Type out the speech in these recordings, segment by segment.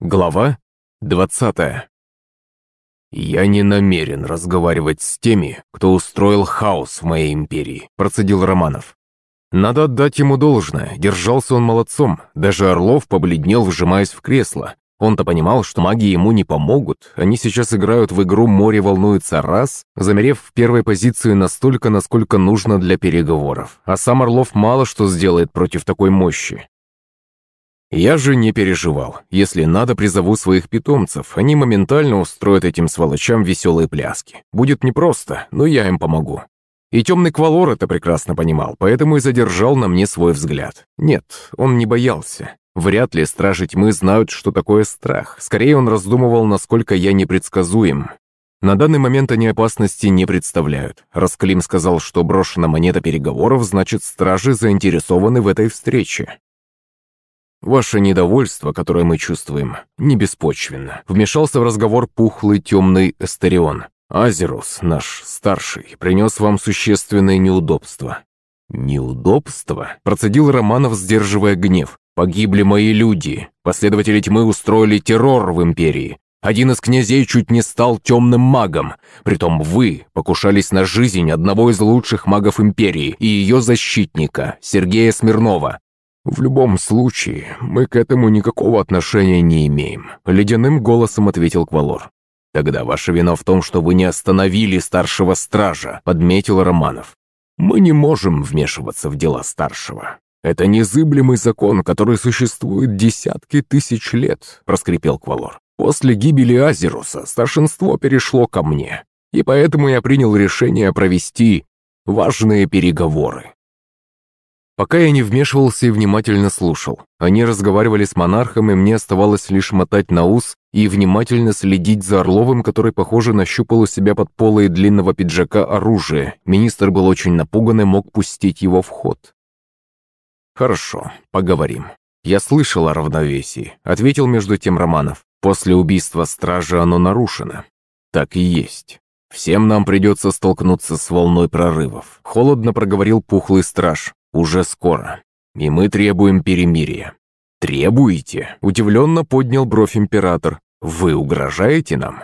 Глава 20 «Я не намерен разговаривать с теми, кто устроил хаос в моей империи», процедил Романов. Надо отдать ему должное, держался он молодцом, даже Орлов побледнел, вжимаясь в кресло. Он-то понимал, что маги ему не помогут, они сейчас играют в игру «Море волнуется раз», замерев в первой позиции настолько, насколько нужно для переговоров. А сам Орлов мало что сделает против такой мощи. Я же не переживал. Если надо, призову своих питомцев. Они моментально устроят этим сволочам веселые пляски. Будет непросто, но я им помогу. И темный Квалор это прекрасно понимал, поэтому и задержал на мне свой взгляд. Нет, он не боялся. Вряд ли стражи тьмы знают, что такое страх. Скорее, он раздумывал, насколько я непредсказуем. На данный момент они опасности не представляют. Раз Клим сказал, что брошена монета переговоров, значит, стражи заинтересованы в этой встрече. Ваше недовольство, которое мы чувствуем, не беспочвенно. Вмешался в разговор пухлый темный Эстерион. Азерус, наш старший, принес вам существенные неудобства. «Неудобства?» – процедил Романов, сдерживая гнев. «Погибли мои люди. Последователи тьмы устроили террор в Империи. Один из князей чуть не стал темным магом. Притом вы покушались на жизнь одного из лучших магов Империи и ее защитника, Сергея Смирнова. «В любом случае, мы к этому никакого отношения не имеем», — ледяным голосом ответил Квалор. «Тогда ваша вина в том, что вы не остановили старшего стража», — подметил Романов. «Мы не можем вмешиваться в дела старшего. Это незыблемый закон, который существует десятки тысяч лет», — проскрипел Квалор. «После гибели Азеруса старшинство перешло ко мне, и поэтому я принял решение провести важные переговоры. Пока я не вмешивался и внимательно слушал. Они разговаривали с монархом, и мне оставалось лишь мотать на ус и внимательно следить за Орловым, который, похоже, нащупал у себя под полой длинного пиджака оружие. Министр был очень напуган и мог пустить его в ход. «Хорошо, поговорим. Я слышал о равновесии», — ответил между тем Романов. «После убийства стражи оно нарушено». «Так и есть. Всем нам придется столкнуться с волной прорывов», — холодно проговорил пухлый страж. Уже скоро. И мы требуем перемирия». «Требуете?» – удивленно поднял бровь император. «Вы угрожаете нам?»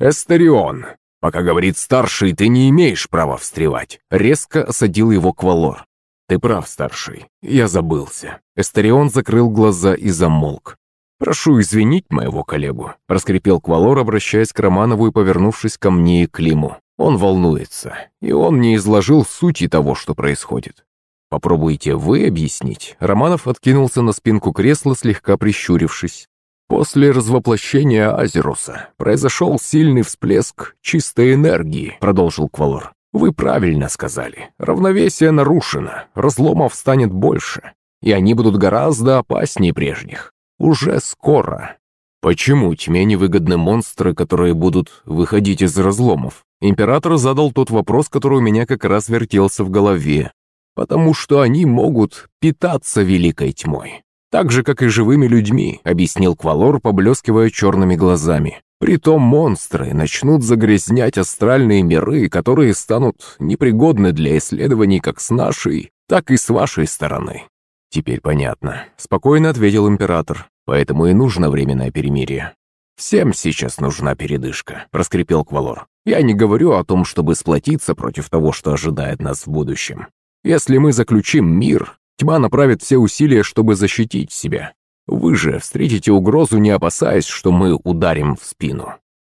«Эстерион, пока говорит старший, ты не имеешь права встревать», – резко осадил его Квалор. «Ты прав, старший, я забылся». Эстерион закрыл глаза и замолк. «Прошу извинить моего коллегу», – проскрипел Квалор, обращаясь к Романову и повернувшись ко мне и Климу. «Он волнуется, и он не изложил сути того, что происходит. «Попробуйте вы объяснить». Романов откинулся на спинку кресла, слегка прищурившись. После развоплощения Азеруса произошел сильный всплеск чистой энергии, продолжил Квалор. Вы правильно сказали. Равновесие нарушено, разломов станет больше, и они будут гораздо опаснее прежних. Уже скоро. Почему тьме невыгодны монстры, которые будут выходить из разломов? Император задал тот вопрос, который у меня как раз вертелся в голове потому что они могут питаться великой тьмой. Так же, как и живыми людьми, объяснил Квалор, поблескивая черными глазами. Притом монстры начнут загрязнять астральные миры, которые станут непригодны для исследований как с нашей, так и с вашей стороны. Теперь понятно. Спокойно ответил император. Поэтому и нужно временное перемирие. «Всем сейчас нужна передышка», — проскрипел Квалор. «Я не говорю о том, чтобы сплотиться против того, что ожидает нас в будущем. Если мы заключим мир, тьма направит все усилия, чтобы защитить себя. Вы же встретите угрозу, не опасаясь, что мы ударим в спину.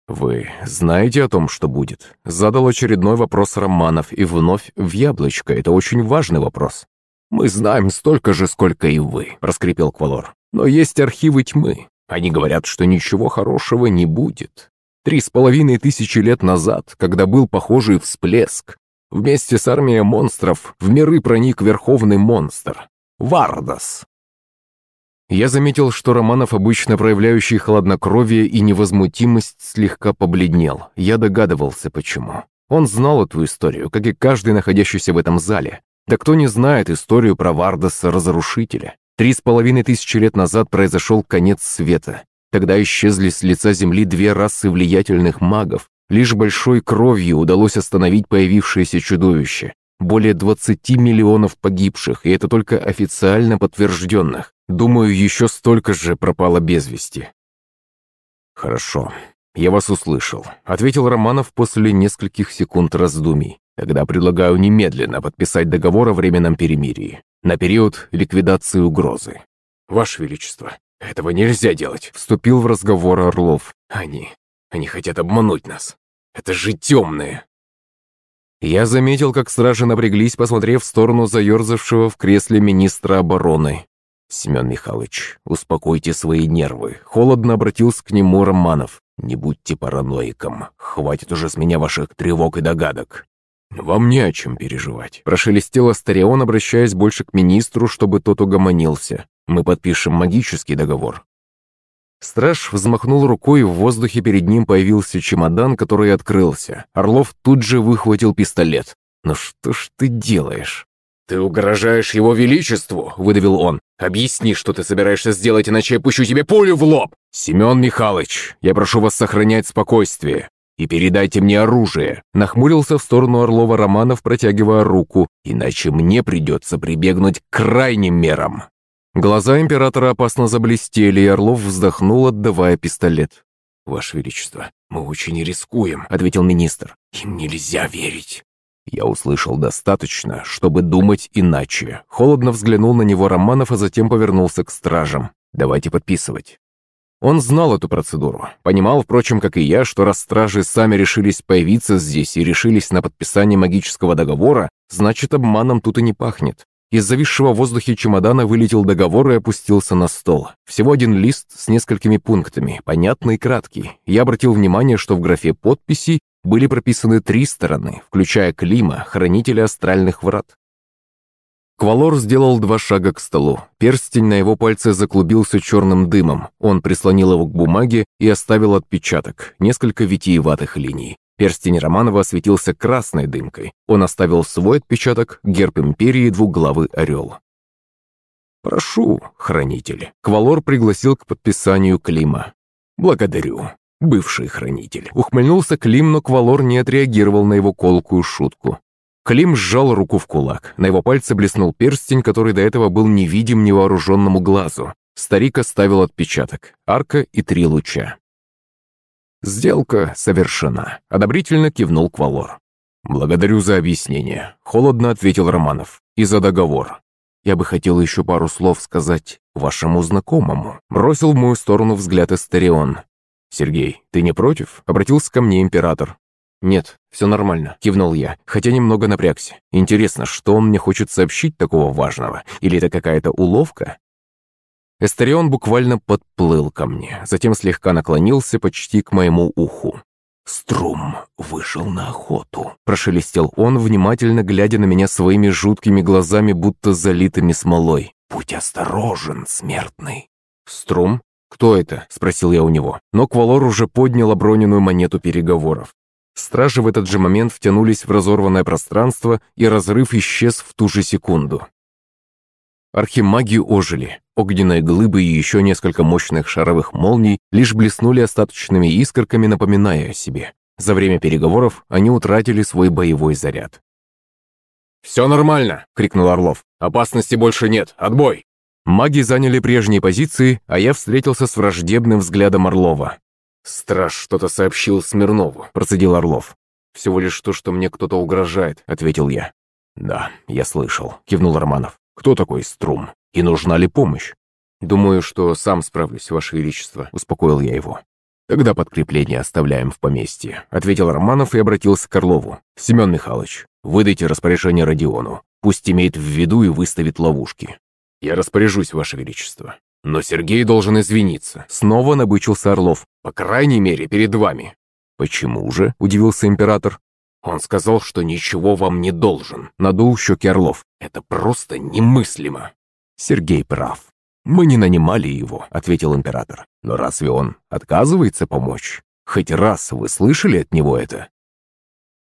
«Вы знаете о том, что будет?» Задал очередной вопрос Романов и вновь в яблочко. Это очень важный вопрос. «Мы знаем столько же, сколько и вы», — проскрипел Квалор. «Но есть архивы тьмы. Они говорят, что ничего хорошего не будет. Три с половиной тысячи лет назад, когда был похожий всплеск, Вместе с армией монстров в миры проник верховный монстр — Вардас. Я заметил, что Романов, обычно проявляющий хладнокровие и невозмутимость, слегка побледнел. Я догадывался, почему. Он знал эту историю, как и каждый, находящийся в этом зале. Да кто не знает историю про Вардаса-разрушителя? Три с половиной тысячи лет назад произошел конец света. Тогда исчезли с лица Земли две расы влиятельных магов, Лишь большой кровью удалось остановить появившееся чудовище. Более 20 миллионов погибших, и это только официально подтвержденных. Думаю, еще столько же пропало без вести. «Хорошо, я вас услышал», — ответил Романов после нескольких секунд раздумий. «Тогда предлагаю немедленно подписать договор о временном перемирии на период ликвидации угрозы». «Ваше Величество, этого нельзя делать», — вступил в разговор Орлов. «Они... они хотят обмануть нас. Это же темные». Я заметил, как стражи напряглись, посмотрев в сторону заерзавшего в кресле министра обороны. «Семен Михайлович, успокойте свои нервы», — холодно обратился к нему Романов. «Не будьте параноиком. Хватит уже с меня ваших тревог и догадок». «Вам не о чем переживать», — прошелестел Астарион, обращаясь больше к министру, чтобы тот угомонился. «Мы подпишем магический договор». Страж взмахнул рукой, в воздухе перед ним появился чемодан, который открылся. Орлов тут же выхватил пистолет. «Ну что ж ты делаешь?» «Ты угрожаешь его величеству!» — выдавил он. «Объясни, что ты собираешься сделать, иначе я пущу тебе пулю в лоб!» «Семен Михайлович, я прошу вас сохранять спокойствие и передайте мне оружие!» Нахмурился в сторону Орлова Романов, протягивая руку. «Иначе мне придется прибегнуть к крайним мерам!» Глаза императора опасно заблестели, и Орлов вздохнул, отдавая пистолет. «Ваше Величество, мы очень рискуем», — ответил министр. «Им нельзя верить». Я услышал достаточно, чтобы думать иначе. Холодно взглянул на него Романов, а затем повернулся к стражам. «Давайте подписывать». Он знал эту процедуру. Понимал, впрочем, как и я, что раз стражи сами решились появиться здесь и решились на подписание магического договора, значит, обманом тут и не пахнет. Из зависшего в воздухе чемодана вылетел договор и опустился на стол. Всего один лист с несколькими пунктами, понятный и краткий. Я обратил внимание, что в графе подписи были прописаны три стороны, включая Клима, хранителя астральных врат. Квалор сделал два шага к столу. Перстень на его пальце заклубился черным дымом. Он прислонил его к бумаге и оставил отпечаток, несколько витиеватых линий. Перстень Романова осветился красной дымкой. Он оставил свой отпечаток, герб империи двуглавый орел. «Прошу, хранитель». Квалор пригласил к подписанию Клима. «Благодарю, бывший хранитель». Ухмыльнулся Клим, но Квалор не отреагировал на его колкую шутку. Клим сжал руку в кулак. На его пальце блеснул перстень, который до этого был невидим невооруженному глазу. Старик оставил отпечаток. Арка и три луча. «Сделка совершена», — одобрительно кивнул Квалор. «Благодарю за объяснение», — холодно ответил Романов. «И за договор. Я бы хотел еще пару слов сказать вашему знакомому». Бросил в мою сторону взгляд Эстерион. «Сергей, ты не против?» — обратился ко мне император. «Нет, все нормально», — кивнул я, хотя немного напрягся. «Интересно, что он мне хочет сообщить такого важного? Или это какая-то уловка?» Эстерион буквально подплыл ко мне, затем слегка наклонился почти к моему уху. «Струм вышел на охоту», — прошелестел он, внимательно глядя на меня своими жуткими глазами, будто залитыми смолой. «Будь осторожен, смертный». «Струм? Кто это?» — спросил я у него. Но Квалор уже поднял оброненную монету переговоров. Стражи в этот же момент втянулись в разорванное пространство, и разрыв исчез в ту же секунду. Архимаги ожили. Огненные глыбы и еще несколько мощных шаровых молний лишь блеснули остаточными искорками, напоминая о себе. За время переговоров они утратили свой боевой заряд. «Все нормально!» — крикнул Орлов. «Опасности больше нет! Отбой!» Маги заняли прежние позиции, а я встретился с враждебным взглядом Орлова. «Страж что-то сообщил Смирнову», — процедил Орлов. «Всего лишь то, что мне кто-то угрожает», — ответил я. «Да, я слышал», — кивнул Романов. Кто такой Струм? И нужна ли помощь? Думаю, что сам справлюсь, Ваше Величество, успокоил я его. Тогда подкрепление оставляем в поместье, ответил Романов и обратился к Орлову. Семен Михайлович, выдайте распоряжение Родиону. Пусть имеет в виду и выставит ловушки. Я распоряжусь, Ваше Величество. Но Сергей должен извиниться. Снова набычился Орлов. По крайней мере, перед вами. Почему же? Удивился император. Он сказал, что ничего вам не должен. Надул щеки Орлов. Это просто немыслимо. Сергей прав. Мы не нанимали его, ответил император. Но разве он отказывается помочь? Хоть раз вы слышали от него это?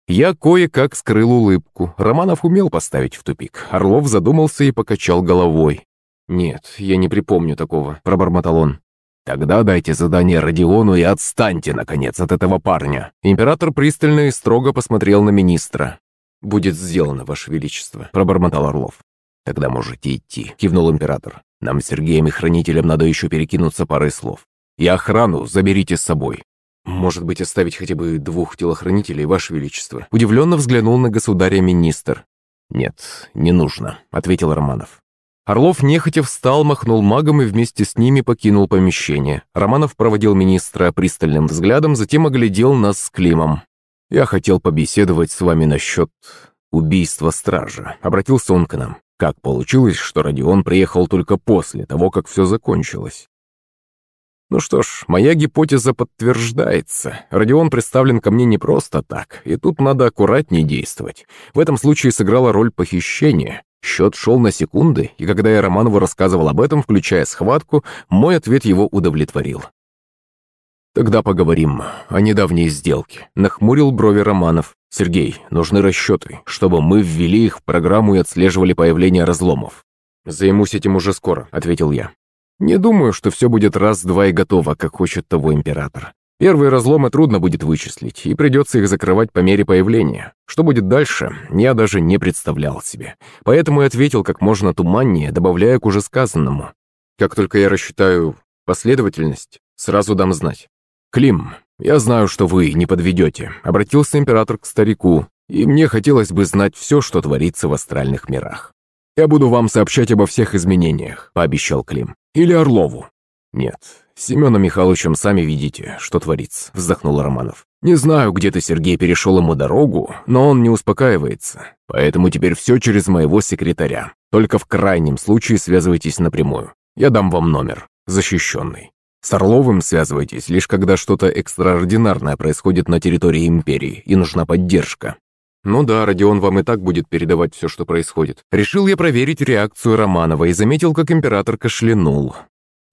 Я кое-как скрыл улыбку. Романов умел поставить в тупик. Орлов задумался и покачал головой. «Нет, я не припомню такого», — пробормотал он. «Тогда дайте задание Родиону и отстаньте, наконец, от этого парня». Император пристально и строго посмотрел на министра. «Будет сделано, Ваше Величество», — пробормотал Орлов. «Тогда можете идти», — кивнул император. «Нам с Сергеем и Хранителем надо еще перекинуться парой слов. И охрану заберите с собой. «Может быть, оставить хотя бы двух телохранителей, Ваше Величество?» Удивленно взглянул на государя министр. «Нет, не нужно», — ответил Романов. Орлов нехотя встал, махнул магом и вместе с ними покинул помещение. Романов проводил министра пристальным взглядом, затем оглядел нас с Климом. «Я хотел побеседовать с вами насчет убийства стража», — обратился он к нам. «Как получилось, что Родион приехал только после того, как все закончилось?» Ну что ж, моя гипотеза подтверждается. Родион представлен ко мне не просто так, и тут надо аккуратнее действовать. В этом случае сыграла роль похищения. Счет шел на секунды, и когда я Романову рассказывал об этом, включая схватку, мой ответ его удовлетворил. «Тогда поговорим о недавней сделке», — нахмурил брови Романов. «Сергей, нужны расчеты, чтобы мы ввели их в программу и отслеживали появление разломов». «Займусь этим уже скоро», — ответил я. Не думаю, что все будет раз-два и готово, как хочет того император. Первые разломы трудно будет вычислить, и придется их закрывать по мере появления. Что будет дальше, я даже не представлял себе. Поэтому и ответил как можно туманнее, добавляя к уже сказанному. Как только я рассчитаю последовательность, сразу дам знать. «Клим, я знаю, что вы не подведете», — обратился император к старику, «и мне хотелось бы знать все, что творится в астральных мирах». «Я буду вам сообщать обо всех изменениях», — пообещал Клим. Или Орлову?» «Нет, с Семеном Михайловичем сами видите, что творится», — вздохнул Романов. «Не знаю, где ты, Сергей, перешел ему дорогу, но он не успокаивается. Поэтому теперь все через моего секретаря. Только в крайнем случае связывайтесь напрямую. Я дам вам номер, защищенный. С Орловым связывайтесь, лишь когда что-то экстраординарное происходит на территории Империи и нужна поддержка. «Ну да, Родион вам и так будет передавать все, что происходит». Решил я проверить реакцию Романова и заметил, как император кашлянул.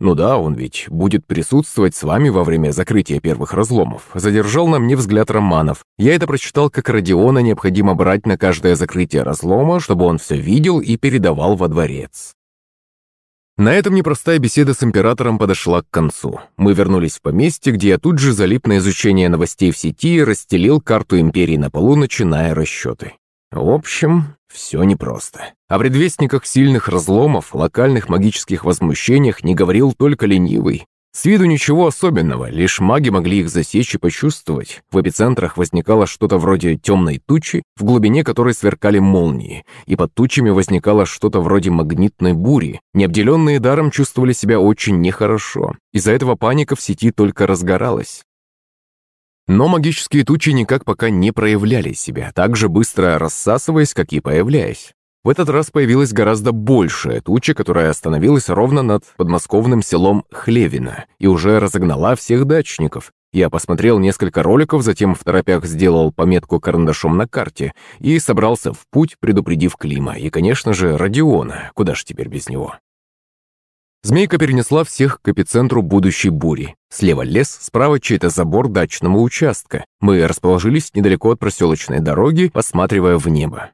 «Ну да, он ведь будет присутствовать с вами во время закрытия первых разломов». Задержал на мне взгляд Романов. Я это прочитал, как Родиона необходимо брать на каждое закрытие разлома, чтобы он все видел и передавал во дворец. На этом непростая беседа с императором подошла к концу. Мы вернулись в поместье, где я тут же залип на изучение новостей в сети и расстелил карту империи на полу, начиная расчеты. В общем, все непросто. О предвестниках сильных разломов, локальных магических возмущениях не говорил только ленивый. С виду ничего особенного, лишь маги могли их засечь и почувствовать. В эпицентрах возникало что-то вроде темной тучи, в глубине которой сверкали молнии, и под тучами возникало что-то вроде магнитной бури. Необделенные даром чувствовали себя очень нехорошо. Из-за этого паника в сети только разгоралась. Но магические тучи никак пока не проявляли себя, так же быстро рассасываясь, как и появляясь. В этот раз появилась гораздо большая туча, которая остановилась ровно над подмосковным селом Хлевино и уже разогнала всех дачников. Я посмотрел несколько роликов, затем в торопях сделал пометку карандашом на карте и собрался в путь, предупредив Клима и, конечно же, Родиона, куда ж теперь без него. Змейка перенесла всех к эпицентру будущей бури. Слева лес, справа чей-то забор дачного участка. Мы расположились недалеко от проселочной дороги, посматривая в небо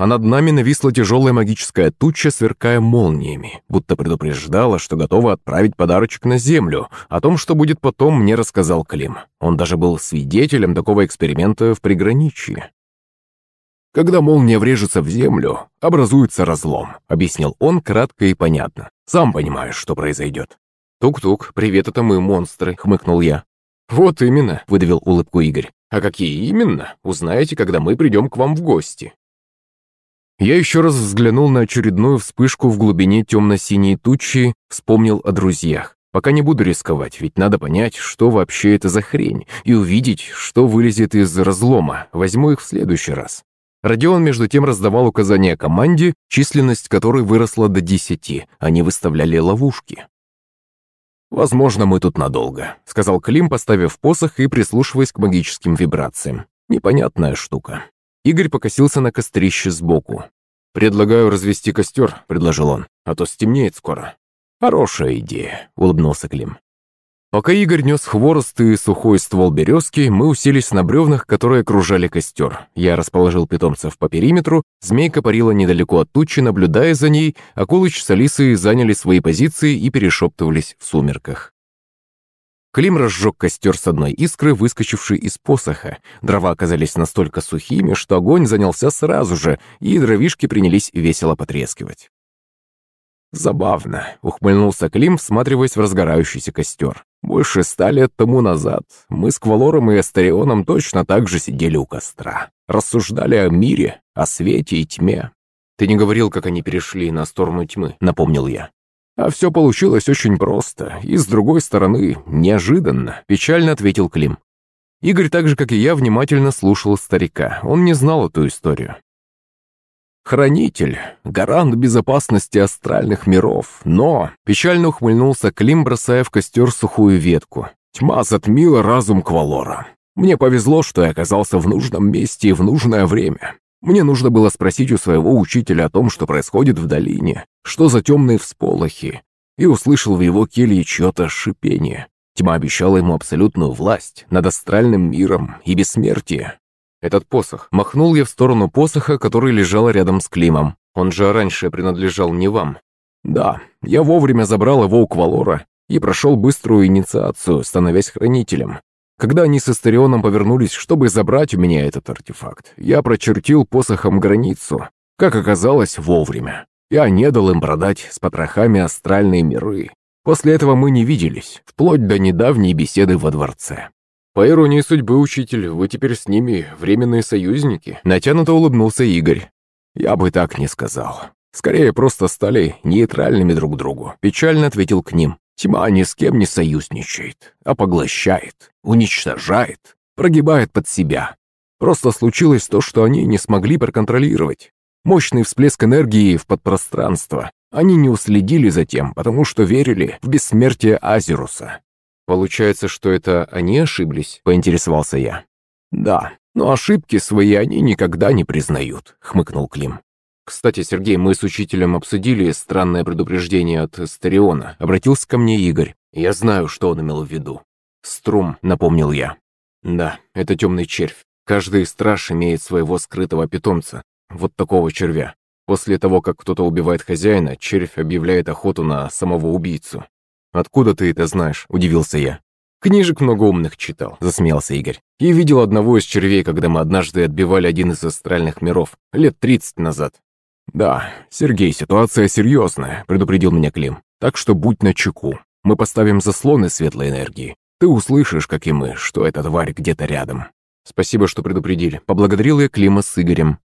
а над нами нависла тяжелая магическая туча, сверкая молниями, будто предупреждала, что готова отправить подарочек на Землю. О том, что будет потом, мне рассказал Клим. Он даже был свидетелем такого эксперимента в приграничье. «Когда молния врежется в землю, образуется разлом», — объяснил он кратко и понятно. «Сам понимаешь, что произойдет». «Тук-тук, привет, это мы, монстры», — хмыкнул я. «Вот именно», — выдавил улыбку Игорь. «А какие именно, узнаете, когда мы придем к вам в гости». Я еще раз взглянул на очередную вспышку в глубине темно-синей тучи, вспомнил о друзьях. Пока не буду рисковать, ведь надо понять, что вообще это за хрень, и увидеть, что вылезет из разлома. Возьму их в следующий раз. Родион между тем раздавал указания команде, численность которой выросла до десяти. Они выставляли ловушки. «Возможно, мы тут надолго», — сказал Клим, поставив посох и прислушиваясь к магическим вибрациям. «Непонятная штука». Игорь покосился на кострище сбоку. «Предлагаю развести костер», — предложил он, — «а то стемнеет скоро». «Хорошая идея», — улыбнулся Клим. Пока Игорь нес хворост и сухой ствол березки, мы уселись на бревнах, которые окружали костер. Я расположил питомцев по периметру, змейка парила недалеко от тучи, наблюдая за ней, а Кулыч с Алисой заняли свои позиции и перешептывались в сумерках. Клим разжег костер с одной искры, выскочившей из посоха. Дрова оказались настолько сухими, что огонь занялся сразу же, и дровишки принялись весело потрескивать. «Забавно», — ухмыльнулся Клим, всматриваясь в разгорающийся костер. «Больше ста лет тому назад мы с Квалором и Астерионом точно так же сидели у костра. Рассуждали о мире, о свете и тьме. Ты не говорил, как они перешли на сторону тьмы», — напомнил я. «А все получилось очень просто, и, с другой стороны, неожиданно», — печально ответил Клим. Игорь, так же, как и я, внимательно слушал старика. Он не знал эту историю. Хранитель, гарант безопасности астральных миров, но...» Печально ухмыльнулся Клим, бросая в костер сухую ветку. «Тьма затмила разум Квалора. Мне повезло, что я оказался в нужном месте и в нужное время. Мне нужно было спросить у своего учителя о том, что происходит в долине, что за темные всполохи, и услышал в его келье чье-то шипение. Тьма обещала ему абсолютную власть над астральным миром и бессмертие. Этот посох. Махнул я в сторону посоха, который лежал рядом с Климом. Он же раньше принадлежал не вам. Да, я вовремя забрал его у Квалора и прошел быструю инициацию, становясь хранителем. Когда они с Астерионом повернулись, чтобы забрать у меня этот артефакт, я прочертил посохом границу. Как оказалось, вовремя. Я не дал им продать с потрохами астральные миры. После этого мы не виделись, вплоть до недавней беседы во дворце. «По иронии судьбы, учитель, вы теперь с ними временные союзники», натянуто улыбнулся Игорь. «Я бы так не сказал. Скорее, просто стали нейтральными друг другу», печально ответил к ним. «Тьма ни с кем не союзничает, а поглощает, уничтожает, прогибает под себя. Просто случилось то, что они не смогли проконтролировать. Мощный всплеск энергии в подпространство. Они не уследили за тем, потому что верили в бессмертие Азеруса. «Получается, что это они ошиблись?» – поинтересовался я. «Да, но ошибки свои они никогда не признают», – хмыкнул Клим. «Кстати, Сергей, мы с учителем обсудили странное предупреждение от Стериона. Обратился ко мне Игорь. Я знаю, что он имел в виду. Струм, напомнил я. Да, это темный червь. Каждый страж имеет своего скрытого питомца. Вот такого червя. После того, как кто-то убивает хозяина, червь объявляет охоту на самого убийцу. «Откуда ты это знаешь?» – удивился я. «Книжек много умных читал», – засмеялся Игорь. «И видел одного из червей, когда мы однажды отбивали один из астральных миров, лет тридцать назад». «Да, Сергей, ситуация серьезная», – предупредил меня Клим. «Так что будь начеку. Мы поставим заслоны светлой энергии. Ты услышишь, как и мы, что эта тварь где-то рядом». «Спасибо, что предупредили», – поблагодарил я Клима с Игорем.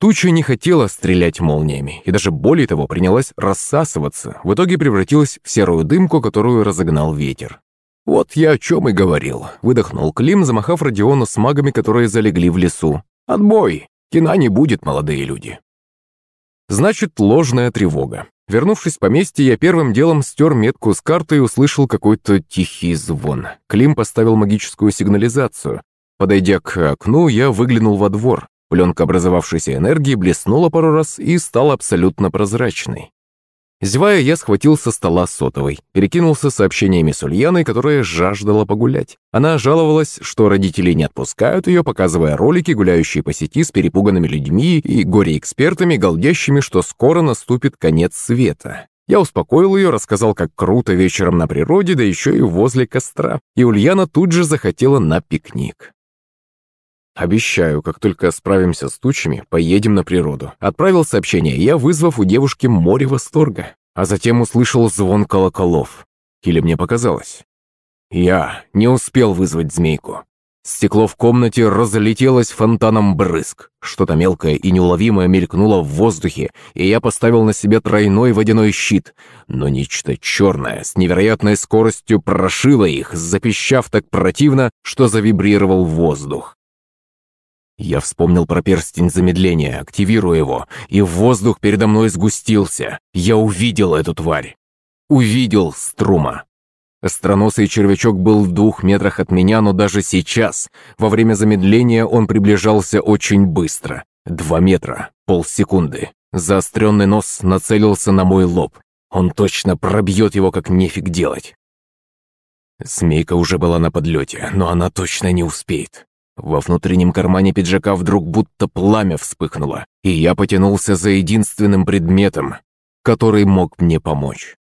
Туча не хотела стрелять молниями, и даже более того принялась рассасываться, в итоге превратилась в серую дымку, которую разогнал ветер. «Вот я о чем и говорил», — выдохнул Клим, замахав Родиону с магами, которые залегли в лесу. «Отбой! Кина не будет, молодые люди!» Значит, ложная тревога. Вернувшись в поместье, я первым делом стер метку с карты и услышал какой-то тихий звон. Клим поставил магическую сигнализацию. Подойдя к окну, я выглянул во двор. Пленка образовавшейся энергии блеснула пару раз и стала абсолютно прозрачной. Зевая, я схватил со стола сотовой, перекинулся сообщениями с Ульяной, которая жаждала погулять. Она жаловалась, что родители не отпускают ее, показывая ролики, гуляющие по сети с перепуганными людьми и горе-экспертами, голдящими, что скоро наступит конец света. Я успокоил ее, рассказал, как круто вечером на природе, да еще и возле костра. И Ульяна тут же захотела на пикник. «Обещаю, как только справимся с тучами, поедем на природу». Отправил сообщение я, вызвав у девушки море восторга. А затем услышал звон колоколов. Или мне показалось. Я не успел вызвать змейку. Стекло в комнате разлетелось фонтаном брызг. Что-то мелкое и неуловимое мелькнуло в воздухе, и я поставил на себе тройной водяной щит. Но нечто черное с невероятной скоростью прошило их, запищав так противно, что завибрировал воздух. Я вспомнил про перстень замедления, активирую его, и воздух передо мной сгустился. Я увидел эту тварь. Увидел Струма. Остроносый червячок был в двух метрах от меня, но даже сейчас, во время замедления, он приближался очень быстро. Два метра, полсекунды. Заостренный нос нацелился на мой лоб. Он точно пробьет его, как нефиг делать. Змейка уже была на подлете, но она точно не успеет. Во внутреннем кармане пиджака вдруг будто пламя вспыхнуло, и я потянулся за единственным предметом, который мог мне помочь.